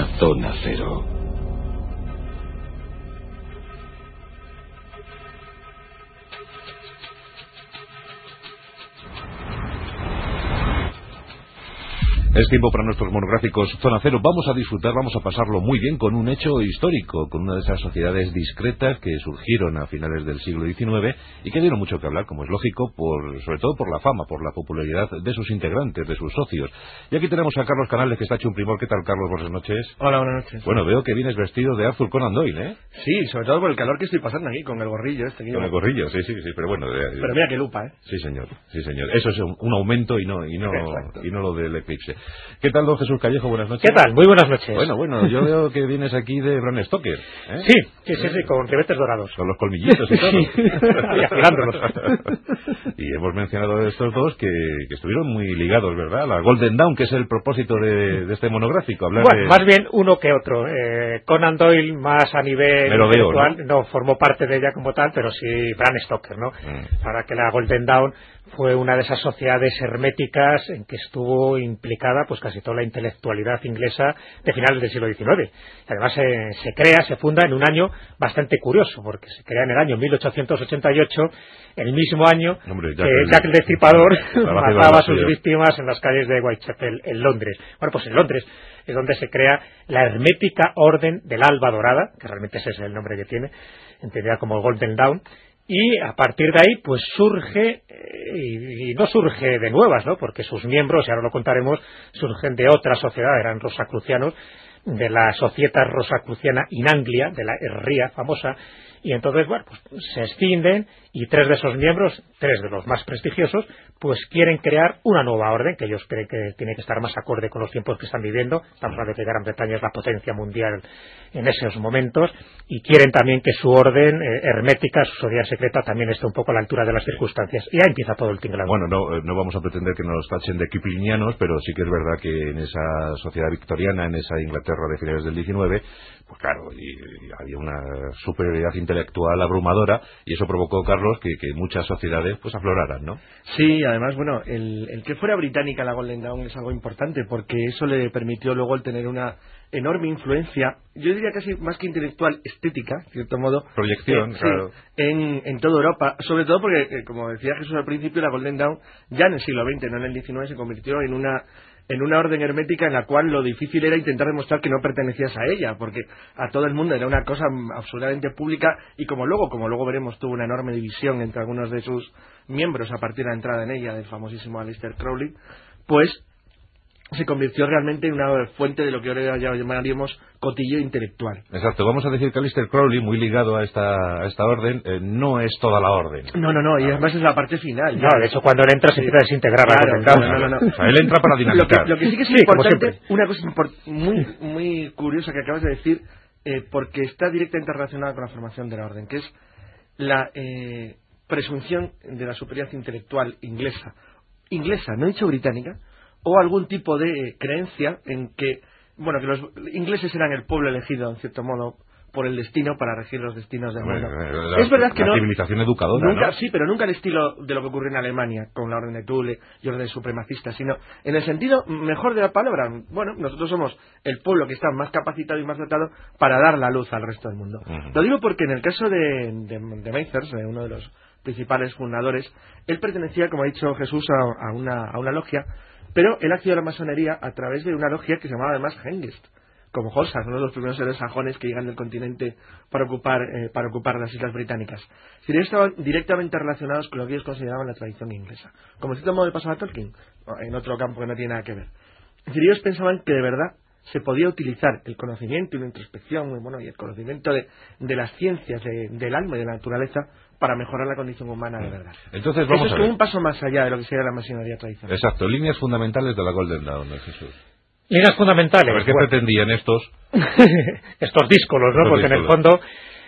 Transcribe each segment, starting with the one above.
llega Zona Es tiempo para nuestros monográficos Zona Cero. Vamos a disfrutar, vamos a pasarlo muy bien con un hecho histórico, con una de esas sociedades discretas que surgieron a finales del siglo XIX y que dieron mucho que hablar, como es lógico, por, sobre todo por la fama, por la popularidad de sus integrantes, de sus socios. Y aquí tenemos a Carlos Canales, que está hecho un primor. ¿Qué tal, Carlos? Buenas noches. Hola, buenas noches. Bueno, veo que vienes vestido de Arthur Conan Doyle, ¿eh? Sí, sobre todo por el calor que estoy pasando aquí, con el gorrillo este. Que con el gorrillo, sí, sí, sí, pero bueno. pero mira qué lupa, ¿eh? Sí, señor, sí, señor. Eso es un, aumento y no, y no, y no lo del eclipse. ¿Qué tal, Jesús Callejo, buenas noches. ¿Qué tal? Muy buenas noches. Bueno, bueno, yo veo que vienes aquí de Bram Stoker. ¿eh? Sí, sí, sí, sí, con ribetes dorados. Con los colmillitos y todo. y afilándolos. y hemos mencionado estos dos que, que, estuvieron muy ligados, ¿verdad? La Golden Dawn, que es el propósito de, este monográfico. Hablar bueno, más bien uno que otro. Eh, Conan Doyle, más a nivel intelectual, ¿no? formó parte de ella como tal, pero sí Bram Stoker, ¿no? Mm. Para que la Golden Dawn fue una de esas sociedades herméticas en que estuvo implicada pues casi toda la intelectualidad inglesa de finales del siglo XIX. además eh, se crea, se funda en un año bastante curioso, porque se crea en el año 1888, el mismo año que Jack el Destripador mataba a sus víctimas en las calles de Whitechapel, en Londres. Bueno, pues en Londres es donde se crea la hermética Orden del Alba Dorada, que realmente ese es el nombre que tiene, entendida como Golden Dawn, y a partir de ahí pues surge eh, y, no surge de nuevas no porque sus miembros y ahora lo contaremos surgen de otra sociedad eran rosacrucianos de la Sociedad Rosacruciana in Anglia de la Herría famosa y entonces, bueno, pues se escinden y tres de esos miembros, tres de los más prestigiosos, pues quieren crear una nueva orden que ellos creen que tiene que estar más acorde con los tiempos que están viviendo. Estamos hablando de que Gran Bretaña es la potencia mundial en esos momentos y quieren también que su orden eh, hermética, su sociedad secreta, también esté un poco a la altura de las circunstancias. Y ahí empieza todo el tinglado. Bueno, no, eh, no vamos a pretender que nos tachen de kiplinianos, pero sí que es verdad que en esa sociedad victoriana, en esa Inglaterra de finales del XIX, pues claro, y, había una superioridad intelectual abrumadora y eso provocó, Carlos, que, muchas sociedades pues afloraran, ¿no? Sí, además, bueno, el, que fuera británica la Golden Dawn es algo importante porque eso le permitió luego el tener una enorme influencia, yo diría casi más que intelectual, estética, de cierto modo. Proyección, eh, claro. en, en toda Europa, sobre todo porque, eh, como decía Jesús al principio, la Golden Dawn ya en el siglo XX, no en el XIX, se convirtió en una en una orden hermética en la cual lo difícil era intentar demostrar que no pertenecías a ella, porque a todo el mundo era una cosa absolutamente pública y como luego, como luego veremos, tuvo una enorme división entre algunos de sus miembros a partir de la entrada en ella del famosísimo Aleister Crowley, pues se convirtió realmente en una fuente de lo que ahora llamaríamos cotillo intelectual. Exacto, vamos a decir que Alistair Crowley, muy ligado a esta, esta orden, eh, no es toda la orden. No, no, no, y además es la parte final. No, de hecho cuando él entra se empieza a desintegrar claro, no, no, no, O sea, él entra para dinamitar. Lo que, sí que es importante, una cosa muy, muy curiosa que acabas de decir, eh, porque está directamente relacionada con la formación de la orden, que es la eh, presunción de la superioridad intelectual inglesa. Inglesa, no he dicho británica, o algún tipo de creencia en que, bueno, que los ingleses eran el pueblo elegido, en cierto modo, por el destino para regir los destinos del mundo. es verdad que la civilización educadora, nunca, Sí, pero nunca el estilo de lo que ocurrió en Alemania con la orden de Thule y orden supremacista, sino en el sentido mejor de la palabra. Bueno, nosotros somos el pueblo que está más capacitado y más dotado para dar la luz al resto del mundo. Lo digo porque en el caso de, de, de uno de los principales fundadores, él pertenecía, como ha dicho Jesús, a, una, a una logia pero él accedió a la masonería a través de una logia que se llamaba además Hengist, como Horsas, uno de los primeros seres sajones que llegan del continente para ocupar, eh, para ocupar las islas británicas. Si ellos estaban directamente relacionados con lo que ellos consideraban la tradición inglesa. Como cierto modo le pasaba a Tolkien, en otro campo que no tiene nada que ver. Es ellos pensaban que de verdad se podía utilizar el conocimiento y la introspección bueno, y el conocimiento de, las ciencias del alma y de la naturaleza para mejorar la condición humana de verdad. Entonces vamos Eso es un paso más allá de lo que sería la masonería tradicional. Exacto, líneas fundamentales de la Golden Dawn, ¿no, Jesús? Líneas fundamentales. A ¿qué pretendían estos? estos díscolos, ¿no? Porque en el fondo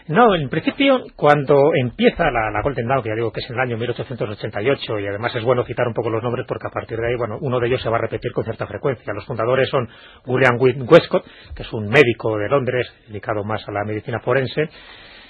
no, en principio, cuando empieza la, Golden Dawn, que ya digo que es en el año 1888, y además es bueno citar un poco los nombres porque a partir de ahí, bueno, uno de ellos se va a repetir con cierta frecuencia. Los fundadores son William Westcott, que es un médico de Londres, dedicado más a la medicina forense,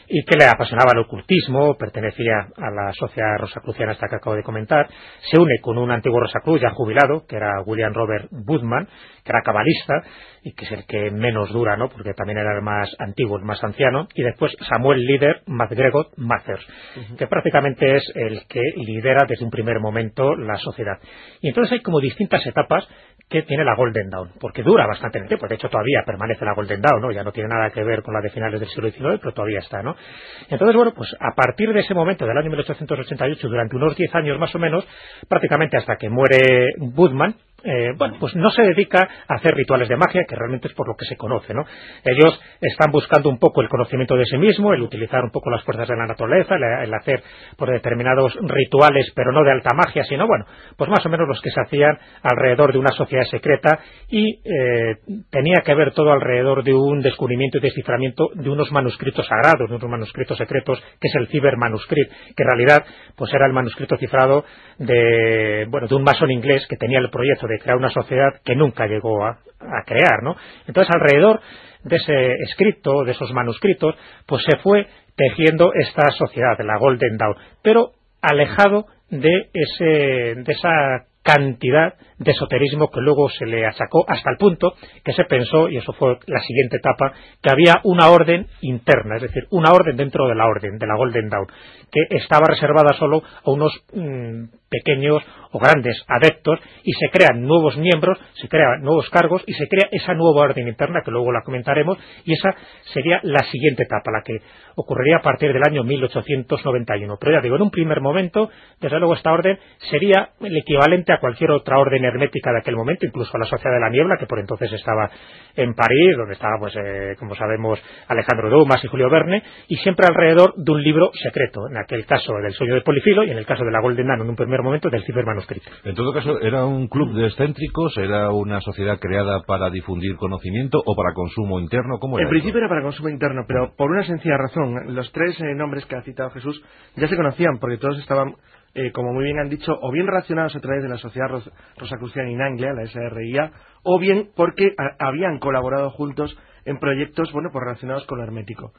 y que le apasionaba el ocultismo, pertenecía a la sociedad rosacruciana hasta que acabo de comentar, se une con un antiguo Rosacruz ya jubilado, que era William Robert Woodman, que era cabalista y que es el que menos dura, ¿no? porque también era el más antiguo, el más anciano, y después Samuel Líder MacGregor Mathers, que prácticamente es el que lidera desde un primer momento la sociedad. Y entonces hay como distintas etapas que tiene la Golden Dawn, porque dura bastante el tiempo, de hecho todavía permanece la Golden Dawn, ¿no? ya no tiene nada que ver con la de finales del siglo XIX, pero todavía está, ¿no? Entonces, bueno, pues a partir de ese momento, del año 1888, durante unos 10 años más o menos, prácticamente hasta que muere Woodman, eh, bueno, pues no se dedica a hacer rituales de magia, que realmente es por lo que se conoce, ¿no? Ellos están buscando un poco el conocimiento de sí mismo, el utilizar un poco las fuerzas de la naturaleza, el, hacer por determinados rituales, pero no de alta magia, sino, bueno, pues más o menos los que se hacían alrededor de una sociedad secreta y eh, tenía que ver todo alrededor de un descubrimiento y desciframiento de unos manuscritos sagrados, de unos manuscritos secretos, que es el cibermanuscrito, que en realidad pues era el manuscrito cifrado de, bueno, de un masón inglés que tenía el proyecto de crear una sociedad que nunca llegó a, crear, ¿no? Entonces, alrededor de ese escrito, de esos manuscritos, pues se fue tejiendo esta sociedad, la Golden Dawn, pero alejado de, ese, de esa cantidad de esoterismo que luego se le achacó hasta el punto que se pensó, y eso fue la siguiente etapa, que había una orden interna, es decir, una orden dentro de la orden, de la Golden Dawn, que estaba reservada solo a unos mm, pequeños o grandes adeptos y se crean nuevos miembros, se crean nuevos cargos y se crea esa nueva orden interna que luego la comentaremos y esa sería la siguiente etapa, la que ocurriría a partir del año 1891. Pero ya digo, en un primer momento, desde luego esta orden sería el equivalente a cualquier otra orden hermética de aquel momento, incluso a la Sociedad de la Niebla, que por entonces estaba en París, donde estaba, pues, eh, como sabemos, Alejandro Dumas y Julio Verne, y siempre alrededor de un libro secreto, en aquel caso del sueño de Polifilo y en el caso de la Golden Dawn en un primer momento del cibermanuscrito. En todo caso, ¿era un club de excéntricos? ¿Era una sociedad creada para difundir conocimiento o para consumo interno? ¿Cómo era en principio era para consumo interno, pero por una sencilla razón. Los tres eh, nombres que ha citado Jesús ya se conocían porque todos estaban eh, como muy bien han dicho, o bien relacionados a través de la Sociedad Rosacruciana en Anglia, la SRIA, o bien porque habían colaborado juntos en proyectos bueno, pues relacionados con lo hermético.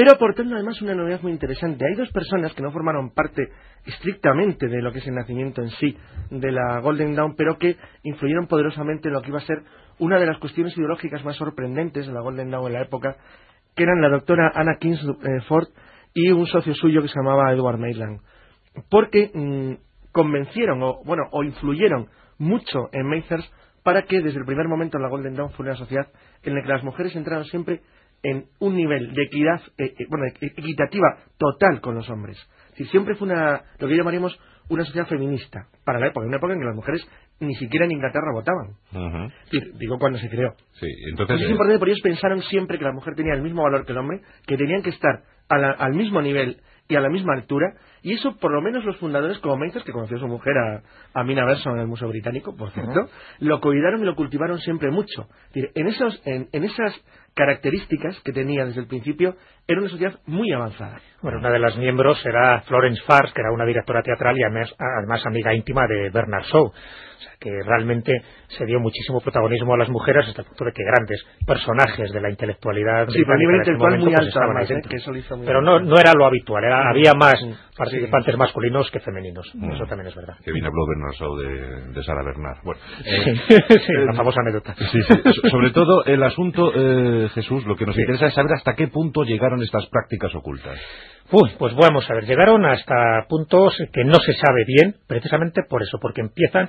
Pero aportando además una novedad muy interesante. Hay dos personas que no formaron parte estrictamente de lo que es el nacimiento en sí de la Golden Dawn, pero que influyeron poderosamente en lo que iba a ser una de las cuestiones ideológicas más sorprendentes de la Golden Dawn en la época, que eran la doctora Anna Kingsford y un socio suyo que se llamaba Edward Maitland. Porque mm, convencieron o, bueno, o influyeron mucho en Mathers para que desde el primer momento la Golden Dawn fuera una sociedad en la que las mujeres entraron siempre en un nivel de equidad, eh, eh, bueno, equitativa total con los hombres. Si siempre fue una, lo que llamaríamos una sociedad feminista para la época, una época en que las mujeres ni siquiera en Inglaterra votaban. Digo cuando se creó. Sí, entonces, es eh, importante, porque ellos pensaron siempre que la mujer tenía el mismo valor que el hombre, que tenían que estar al mismo nivel y a la misma altura, y eso por lo menos los fundadores como Maithers, que conoció a su mujer a, Mina Berson en el Museo Británico, por cierto, lo cuidaron y lo cultivaron siempre mucho. En, esos, en, esas características que tenía desde el principio, era una sociedad muy avanzada. Bueno, una de las miembros era Florence Fars, que era una directora teatral y además amiga íntima de Bernard Shaw. Que realmente se dio muchísimo protagonismo a las mujeres hasta el punto de que grandes personajes de la intelectualidad sí, pero a nivel intelectual muy pues, alto pero no, no era lo habitual era, había más participantes masculinos que femeninos. Mm. eso también es verdad. Que bien habló Bernard Shaw de, de Sara Bernard. Bueno eh, sí, la famosa anécdota. sí, sobre todo el asunto eh, Jesús lo que nos interesa es saber hasta qué punto llegaron estas prácticas ocultas Uy, pues vamos a ver, llegaron hasta puntos que no se sabe bien, precisamente por eso, porque empiezan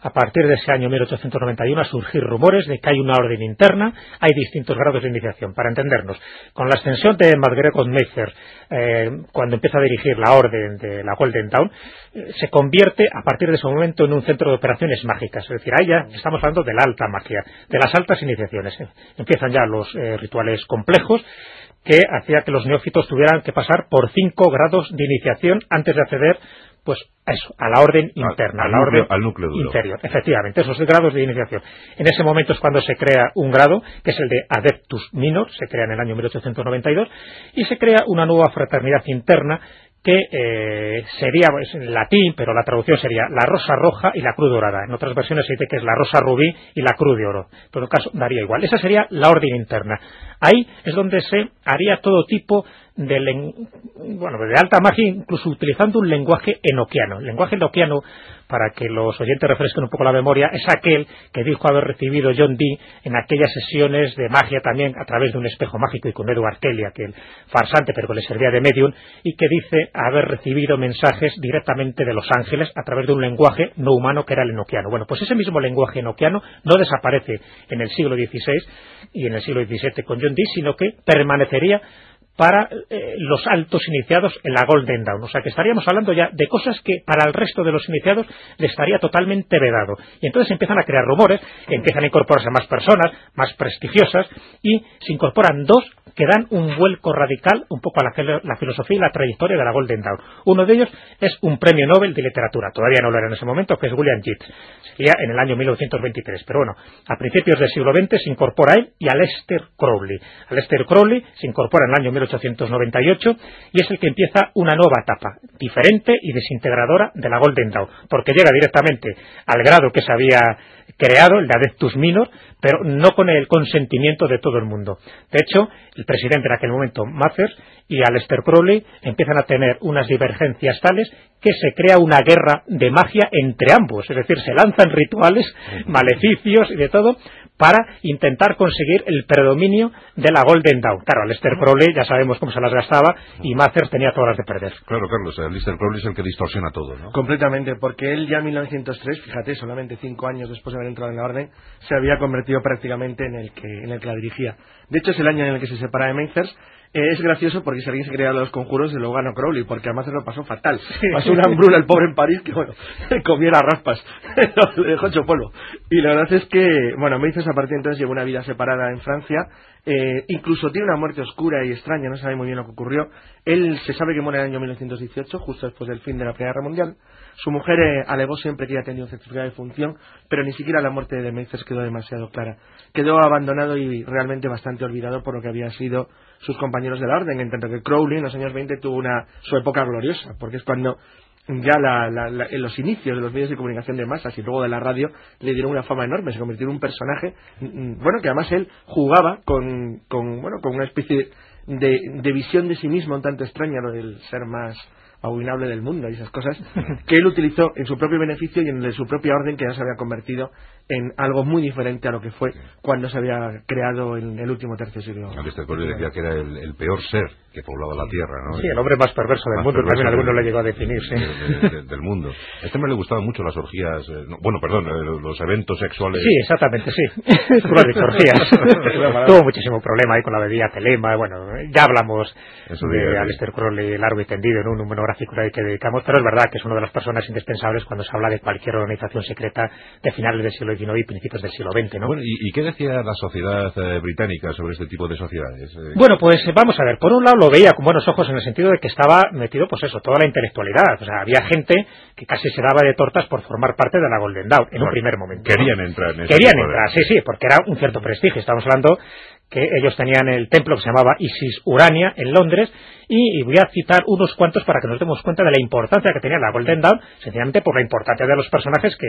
a partir de ese año 1891 a surgir rumores de que hay una orden interna, hay distintos grados de iniciación. Para entendernos, con la extensión de MacGregor Mather, eh, cuando empieza a dirigir la orden de la Golden Dawn, eh, se convierte a partir de ese momento en un centro de operaciones mágicas. Es decir, ahí ya estamos hablando de la alta magia, de las altas iniciaciones. Eh. Empiezan ya los rituales complejos que hacía que los neófitos tuvieran que pasar por cinco grados de iniciación antes de acceder pues a eso, a la orden interna, al, a la orden al núcleo interior. Efectivamente, esos grados de iniciación. En ese momento es cuando se crea un grado, que es el de Adeptus Minor, se crea en el año 1892, y se crea una nueva fraternidad interna que eh, sería pues, en latín, pero la traducción sería la rosa roja y la cruz dorada. En otras versiones se dice que es la rosa rubí y la cruz de oro. En todo caso, daría igual. Esa sería la orden interna. Ahí es donde se haría todo tipo de, bueno, de alta magia, incluso utilizando un lenguaje enoquiano. El lenguaje enoquiano para que los oyentes refresquen un poco la memoria, es aquel que dijo haber recibido John Dee en aquellas sesiones de magia también a través de un espejo mágico y con Edward Kelly, aquel farsante pero que le servía de medium, y que dice haber recibido mensajes directamente de los ángeles a través de un lenguaje no humano que era el enoquiano. Bueno, pues ese mismo lenguaje enoquiano no desaparece en el siglo XVI y en el siglo XVII con John Dee, sino que permanecería para eh, los altos iniciados en la Golden Dawn. O sea que estaríamos hablando ya de cosas que para el resto de los iniciados le estaría totalmente vedado. Y entonces empiezan a crear rumores, empiezan a incorporarse más personas, más prestigiosas, y se incorporan dos que dan un vuelco radical un poco a la, filosofía y la trayectoria de la Golden Dawn. Uno de ellos es un premio Nobel de literatura, todavía no lo era en ese momento, que es William Yeats, sería en el año 1923. Pero bueno, a principios del siglo XX se incorpora él y Aleister Crowley. Aleister Crowley se incorpora en el año 1898 y es el que empieza una nueva etapa, diferente y desintegradora de la Golden Dawn, porque llega directamente al grado que se había creado, el de Adeptus Minor, pero no con el consentimiento de todo el mundo. De hecho, el presidente en aquel momento, Mathers, y Aleister Crowley empiezan a tener unas divergencias tales que se crea una guerra de magia entre ambos, es decir, se lanzan rituales, maleficios y de todo para intentar conseguir el predominio de la Golden Dawn. Claro, Aleister Crowley ya sabemos cómo se las gastaba y Mathers tenía todas las de perder. Claro, Carlos, Aleister Crowley es el que distorsiona todo, ¿no? Completamente, porque él ya en 1903, fíjate, solamente cinco años después de haber entrado en la orden, se había convertido prácticamente en el que, en el que la dirigía. De hecho, es el año en el que se separa de Mathers eh, es gracioso porque si alguien se creía los conjuros de lo ganó Crowley, porque además se lo pasó fatal. Pasó una hambruna el pobre en París que, bueno, comiera raspas, le dejó hecho polvo. Y la verdad es que, bueno, me dices a partir de entonces llevó una vida separada en Francia, eh, incluso tiene una muerte oscura y extraña, no sabe muy bien lo que ocurrió. Él se sabe que muere en el año 1918, justo después del fin de la Primera Guerra Mundial. Su mujer eh, siempre que había tenido un certificado de función, pero ni siquiera la muerte de Meizers quedó demasiado clara. Quedó abandonado y realmente bastante olvidado por lo que había sido sus compañeros de la orden, en tanto que Crowley en los años 20 tuvo una, su época gloriosa, porque es cuando ya en los inicios de los medios de comunicación de masas y luego de la radio le dieron una fama enorme, se convirtió en un personaje, mm, mm, bueno, que además él jugaba con, con bueno, con una especie de, de visión de sí mismo un tanto extraña, lo del ser más abominable del mundo y esas cosas, que él utilizó en su propio beneficio y en su propia orden que ya se había convertido en algo muy diferente a lo que fue cuando se había creado en el último tercio siglo. Alistair Crowley decía que era el, peor ser que poblaba la Tierra, ¿no? Sí, el hombre más perverso del mundo, también alguno le llegó a definir, sí. del mundo. A este hombre le gustaban mucho las orgías, eh, bueno, perdón, eh, los eventos sexuales. Sí, exactamente, sí. de orgías. Tuvo muchísimo problema ahí con la bebida telema, bueno, ya hablamos de Alistair Crowley largo y tendido en un monográfico que dedicamos, pero es verdad que es una de las personas indispensables cuando se habla de cualquier organización secreta de finales del siglo y principios del siglo XX. ¿no? ¿y, qué decía la sociedad eh, británica sobre este tipo de sociedades? Eh, bueno, pues eh, vamos a ver. Por un lado lo veía con buenos ojos en el sentido de que estaba metido, pues eso, toda la intelectualidad. O sea, había gente que casi se daba de tortas por formar parte de la Golden Dawn en un primer momento. Querían entrar en Querían entrar, sí, sí, porque era un cierto prestigio. Estamos hablando que ellos tenían el templo que se llamaba Isis Urania en Londres y, voy a citar unos cuantos para que nos demos cuenta de la importancia que tenía la Golden Dawn, sencillamente por la importancia de los personajes que,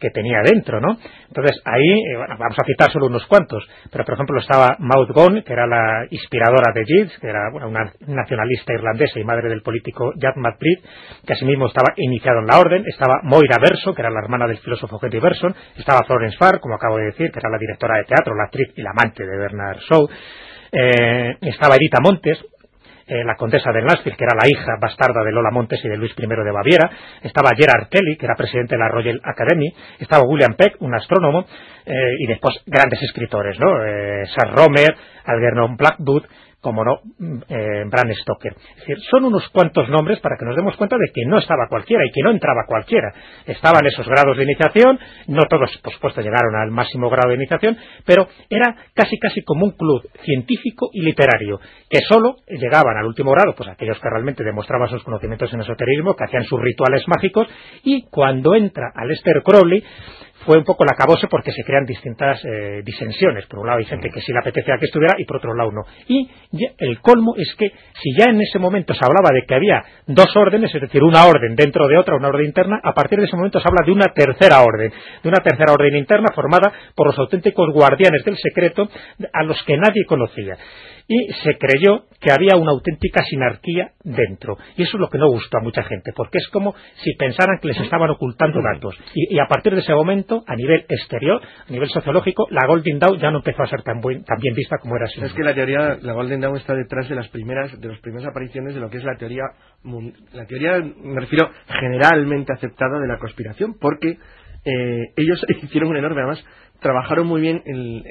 que tenía dentro, ¿no? Entonces ahí, eh, vamos a citar solo unos cuantos, pero por ejemplo estaba Maud Gonne, que era la inspiradora de Yeats, que era una nacionalista irlandesa y madre del político Jack McBride, que asimismo estaba iniciado en la orden, estaba Moira Verso, que era la hermana del filósofo Henry Berson, estaba Florence Farr, como acabo de decir, que era la directora de teatro, la actriz y la amante de Bernard Shaw, eh, estaba Edita Montes, eh, la condesa de Nashville, que era la hija bastarda de Lola Montes y de Luis I de Baviera, estaba Gerard Kelly, que era presidente de la Royal Academy, estaba William Peck, un astrónomo, eh, y después grandes escritores, ¿no? Eh, Sir Romer, Algernon Blackwood, como no, mm, eh, Stoker. Es decir, son unos cuantos nombres para que nos demos cuenta de que no estaba cualquiera y que no entraba cualquiera. Estaban esos grados de iniciación, no todos, por supuesto, llegaron al máximo grado de iniciación, pero era casi casi como un club científico y literario, que solo llegaban al último grado, pues aquellos que realmente demostraban sus conocimientos en esoterismo, que hacían sus rituales mágicos, y cuando entra Aleister Crowley, fue un poco la cabose porque se crean distintas eh, disensiones. Por un lado hay gente que sí le apetecía que estuviera y por otro lado no. Y el colmo es que si ya en ese momento se hablaba de que había dos órdenes, es decir, una orden dentro de otra, una orden interna, a partir de ese momento se habla de una tercera orden, de una tercera orden interna formada por los auténticos guardianes del secreto a los que nadie conocía y se creyó que había una auténtica sinarquía dentro. Y eso es lo que no gustó a mucha gente, porque es como si pensaran que les estaban ocultando datos. Y, a partir de ese momento, a nivel exterior, a nivel sociológico, la Golden Dawn ya no empezó a ser tan, bien vista como era Es que la teoría, la Golden Dawn está detrás de las primeras, de las primeras apariciones de lo que es la teoría, la teoría, me refiero, generalmente aceptada de la conspiración, porque eh, ellos hicieron un enorme, además, trabajaron muy bien, en,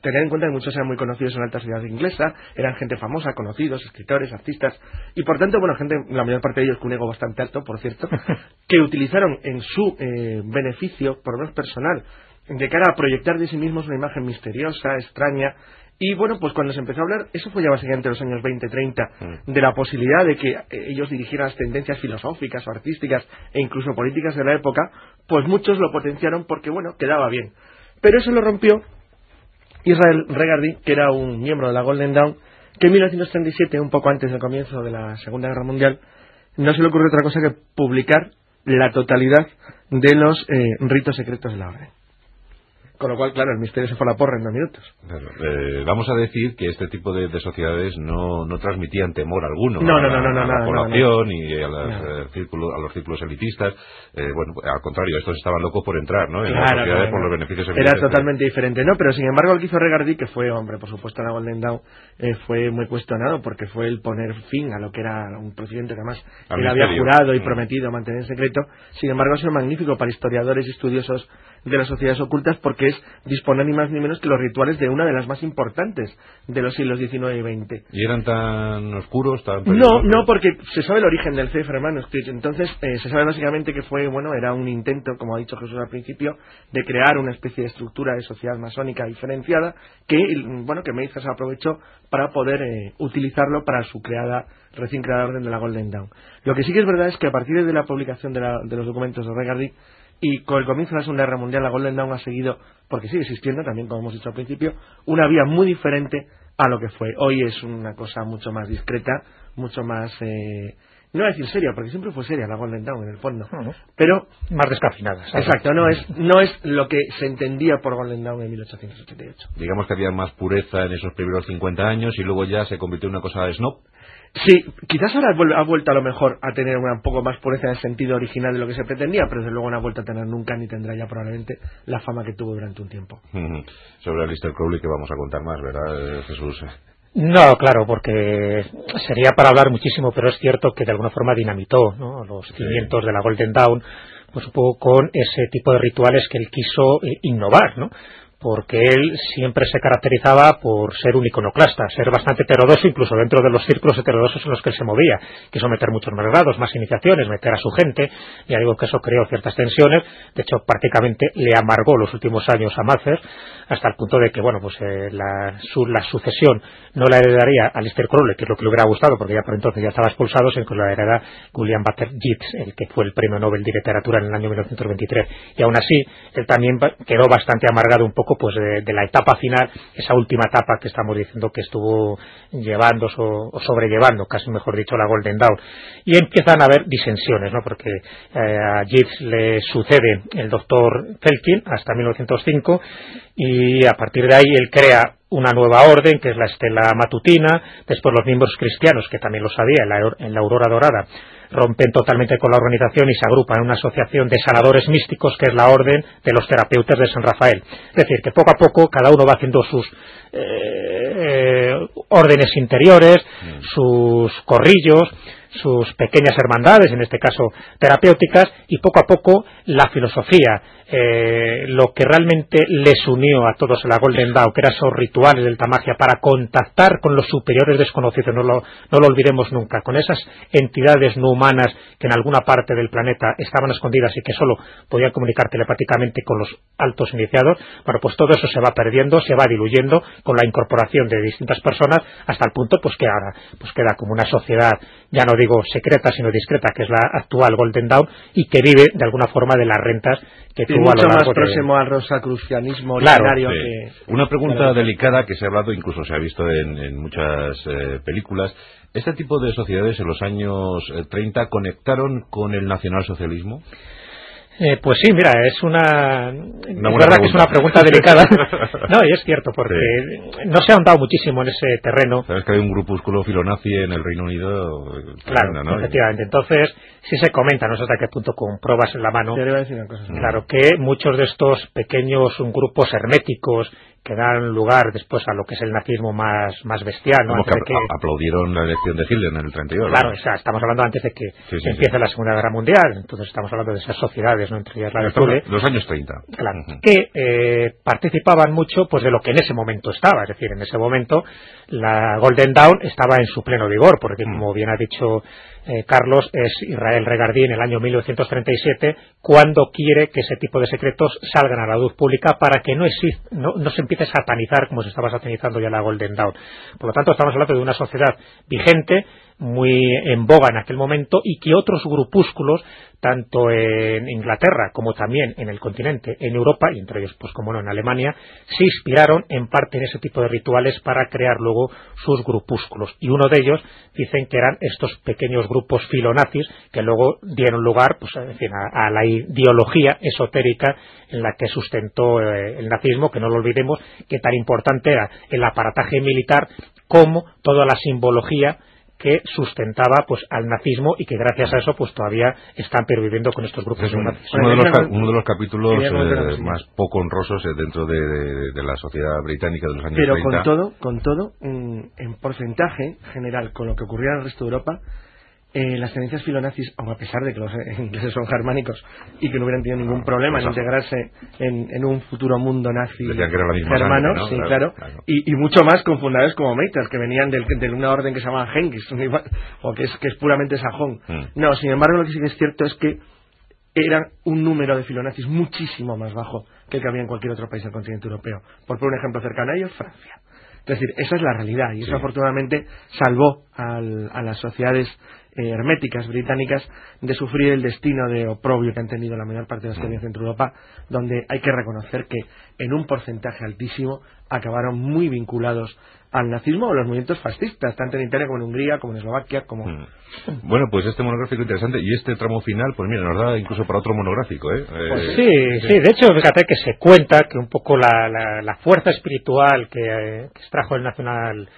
tener en cuenta que muchos eran muy conocidos en la alta sociedad inglesa, eran gente famosa, conocidos, escritores, artistas, y por tanto, bueno, gente, la mayor parte de ellos con un ego bastante alto, por cierto, que utilizaron en su eh, beneficio, por lo menos personal, de cara a proyectar de sí mismos una imagen misteriosa, extraña, y bueno, pues cuando se empezó a hablar, eso fue ya básicamente en los años 20-30, mm. de la posibilidad de que eh, ellos dirigieran las tendencias filosóficas o artísticas e incluso políticas de la época, pues muchos lo potenciaron porque, bueno, quedaba bien. Pero eso lo rompió Israel Regardi, que era un miembro de la Golden Dawn, que en 1937, un poco antes del comienzo de la Segunda Guerra Mundial, no se le ocurrió otra cosa que publicar la totalidad de los eh, ritos secretos de la orden. Con lo cual, claro, el misterio se fue a la porra en dos minutos. Eh, vamos a decir que este tipo de, sociedades no, no, transmitían temor alguno no, a, no, no, la población y a, eh, círculos, a, los círculos elitistas. Eh, bueno, al contrario, estos estaban locos por entrar, ¿no? En claro, sociedades por los beneficios Era totalmente diferente, ¿no? Pero sin embargo, el que hizo Regardi, que fue, hombre, por supuesto, la Golden Dawn, fue muy cuestionado porque fue el poner fin a lo que era un presidente que además él había jurado y mm. prometido mantener en secreto. Sin embargo, ha sido magnífico para historiadores y estudiosos de las sociedades ocultas porque es disponer ni más ni menos que los rituales de una de las más importantes de los siglos XIX y XX. ¿Y eran tan oscuros? Tan no, no, porque se sabe el origen del Sefer Manuscript. Entonces, eh, se sabe básicamente que fue, bueno, era un intento, como ha dicho Jesús al principio, de crear una especie de estructura de sociedad masónica diferenciada que, bueno, que Meizas aprovechó para poder eh, utilizarlo para su creada, recién creada orden de la Golden Dawn. Lo que sí que es verdad es que a partir de la publicación de, de los documentos de Regardi, y con el comienzo de la Segunda Guerra Mundial la Golden Dawn ha seguido, porque sigue existiendo también, como hemos dicho al principio, una vía muy diferente a lo que fue. Hoy es una cosa mucho más discreta, mucho más... Eh, no voy a decir seria, porque siempre fue seria la Golden Dawn en el fondo, pero más descafinada. Exacto, no es no es lo que se entendía por Golden Dawn en 1888. Digamos que había más pureza en esos primeros 50 años y luego ya se convirtió en una cosa de snob. Sí, quizás ahora ha vuelto a lo mejor a tener un poco más pureza en el sentido original de lo que se pretendía, pero desde luego no ha vuelto a tener nunca ni tendrá ya probablemente la fama que tuvo durante un tiempo. Sobre Alistair Crowley que vamos a contar más, ¿verdad, eh, Jesús? No, claro, porque sería para hablar muchísimo, pero es cierto que de alguna forma dinamitó los cimientos de la Golden Dawn, pues un poco con ese tipo de rituales que él quiso eh, innovar, ¿no? Porque él siempre se caracterizaba por ser un iconoclasta, ser bastante heterodoso, incluso dentro de los círculos heterodosos en los que él se movía. Quiso meter muchos más grados, más iniciaciones, meter a su gente, y digo que eso creó ciertas tensiones, de hecho prácticamente le amargó los últimos años a Mather, hasta el punto de que, bueno, pues eh, la, sucesión no la heredaría a Lister Crowley, que es lo que le hubiera gustado, porque ya por entonces ya estaba expulsado, sino que la heredara William Butler Yeats, el que fue el premio Nobel de Literatura en el año 1923. Y aún así, él también quedó bastante amargado un poco pues de, la etapa final, esa última etapa que estamos diciendo que estuvo llevando o sobrellevando, casi mejor dicho, la Golden Dawn. Y empiezan a haber disensiones, ¿no? Porque eh, a Yeats le sucede el doctor Felkin hasta 1905 y a partir de ahí él crea una nueva orden, que es la estela matutina, después los miembros cristianos, que también lo sabía en la, aurora dorada, rompen totalmente con la organización y se agrupan en una asociación de sanadores místicos, que es la orden de los terapeutas de San Rafael. Es decir, que poco a poco cada uno va haciendo sus eh, eh, órdenes interiores, mm. sus corrillos, sus pequeñas hermandades, en este caso terapéuticas, y poco a poco la filosofía, eh, lo que realmente les unió a todos en la Golden Dawn, que eran esos rituales del Tamagia para contactar con los superiores desconocidos, no lo, no lo olvidemos nunca, con esas entidades no humanas que en alguna parte del planeta estaban escondidas y que solo podían comunicar telepáticamente con los altos iniciados, bueno, pues todo eso se va perdiendo, se va diluyendo con la incorporación de distintas personas hasta el punto pues que ahora pues queda como una sociedad, ya no digo secreta, sino discreta, que es la actual Golden Dawn y que vive de alguna forma de las rentas que tuvo a mucho más de- próximo al rosacrucianismo Claro, Sí. que... Una pregunta Claro. delicada que se ha hablado, incluso se ha visto en, en muchas eh, películas. ¿Este tipo de sociedades en los años eh, 30 conectaron con el nacionalsocialismo? Eh, pues sí, mira, es una. es verdad que es una pregunta. delicada. no, y es cierto, porque no se ha ahondado muchísimo en ese terreno. Sabes que hay un grupúsculo filonazi en el Reino Unido. Claro, tremendo, ¿no? efectivamente. Entonces, sí se comenta, no sé hasta qué punto con pruebas en la mano, Te iba a decir una cosa. claro, que muchos de estos pequeños grupos herméticos que dan lugar después a lo que es el nazismo más, más bestial, ¿no? Como que Antes de que- apl- aplaudieron la elección de Hitler en el 32. Claro, ¿no? o sea, estamos hablando antes de que Sí, sí, empiece sí. la Segunda Guerra Mundial, entonces estamos hablando de esas sociedades, ¿no? Entre ellas la de Los años 30. claro, que eh, participaban mucho pues de lo que en ese momento estaba, es decir, en ese momento la Golden Dawn estaba en su pleno vigor, porque Mm. como bien ha dicho eh, Carlos, es Israel Regardí en el año 1937 cuando quiere que ese tipo de secretos salgan a la luz pública para que no, no, no se empiece a satanizar como se estaba satanizando ya la Golden Dawn. Por lo tanto, estamos hablando de una sociedad vigente, muy en boga en aquel momento y que otros grupúsculos, tanto en Inglaterra como también en el continente, en Europa y entre ellos, pues como no, en Alemania, se inspiraron en parte en ese tipo de rituales para crear luego sus grupúsculos. Y uno de ellos dicen que eran estos pequeños grupos filonazis que luego dieron lugar pues, en fin, a, la ideología esotérica en la que sustentó eh, el nazismo, que no lo olvidemos, que tan importante era el aparataje militar como toda la simbología que sustentaba pues al nazismo y que gracias a eso pues todavía están perviviendo con estos grupos Es un- neonazis. uno, de los, uno de capítulos eh, más poco honrosos eh, dentro de, de- de la sociedad británica de los años Pero 30. con todo, con todo, mm, en porcentaje general, con lo que ocurría en el resto de Europa, eh, las tendencias filonazis, aun a pesar de que los ingleses son germánicos y que no hubieran tenido ningún problema en integrarse en, en un futuro mundo nazi germano, sí, Claro, claro, claro. Y, y mucho más con fundadores como Meiters, que venían del- de una orden que se llamaba Genghis, o que es, que es puramente sajón. Mm. No, sin embargo, lo que sí que es cierto es que era un número de filonazis muchísimo más bajo que el que había en cualquier otro país del continente europeo. Por poner un ejemplo cercano a ellos, Francia. Es decir, esa es la realidad y eso Sí. afortunadamente salvó al- a las sociedades eh, herméticas británicas de sufrir el destino de oprobio que han tenido la mayor parte de las colonias de Centro Europa, donde hay que reconocer que en un porcentaje altísimo acabaron muy vinculados al nazismo o los movimientos fascistas, tanto en Italia como en Hungría, como en Eslovaquia, como... Mm. Bueno, pues este monográfico interesante y este tramo final, pues mira, nos da incluso para otro monográfico, ¿eh? Pues Eh, Sí, sí, de hecho, fíjate que se cuenta que un poco la, la- la fuerza espiritual que, eh, que extrajo el nacional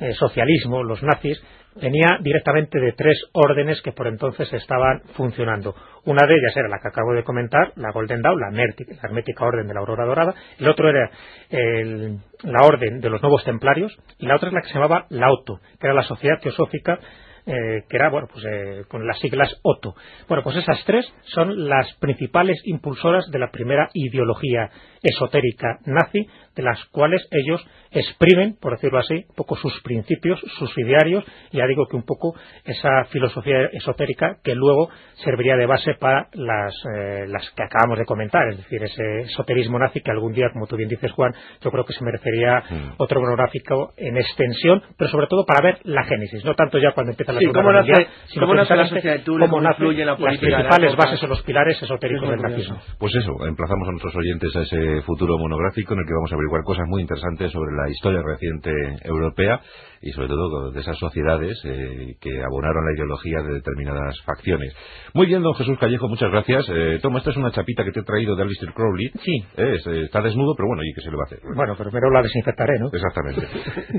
eh, socialismo, los nazis, venía directamente de tres órdenes que por entonces estaban funcionando. Una de ellas era la que acabo de comentar, la Golden Dawn, la, hermética, la hermética orden de la Aurora Dorada. El otro era el- la orden de los Nuevos Templarios. Y la otra es la que se llamaba la OTO, que era la Sociedad Teosófica eh, que era, bueno, pues eh, con las siglas OTO. Bueno, pues esas tres son las principales impulsoras de la primera ideología esotérica nazi, de las cuales ellos exprimen, por decirlo así, un poco sus principios, sus idearios, y ya digo que un poco esa filosofía esotérica que luego serviría de base para las, eh, las que acabamos de comentar, es decir, ese esoterismo nazi que algún día, como tú bien dices, Juan, yo creo que se merecería Mm. otro monográfico en extensión, pero sobre todo para ver la génesis, no tanto ya cuando empieza la Sí, Segunda cómo Guerra nace- Mundial, cómo nace la sociedad de Thule, cómo nace influye la las política de la principales bases o los pilares esotéricos del nazismo. Pues eso, emplazamos a nuestros oyentes a ese futuro monográfico en el que vamos a averiguar cosas muy interesantes sobre la historia reciente europea y sobre todo de esas sociedades eh, que abonaron la ideología de determinadas facciones. Muy bien, don Jesús Callejo, muchas gracias. Eh, toma, esta es una chapita que te he traído de Alistair Crowley. Sí. Eh, eh, está desnudo, pero bueno, ¿y qué se le va a hacer? Bueno, pero primero la desinfectaré, ¿no? Exactamente.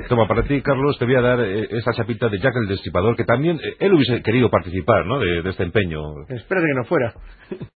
Toma, para ti, Carlos, te voy a dar eh, esta chapita de Jack el Destripador, que también eh, él hubiese querido participar, ¿no?, de, de este empeño. Espérate que no fuera.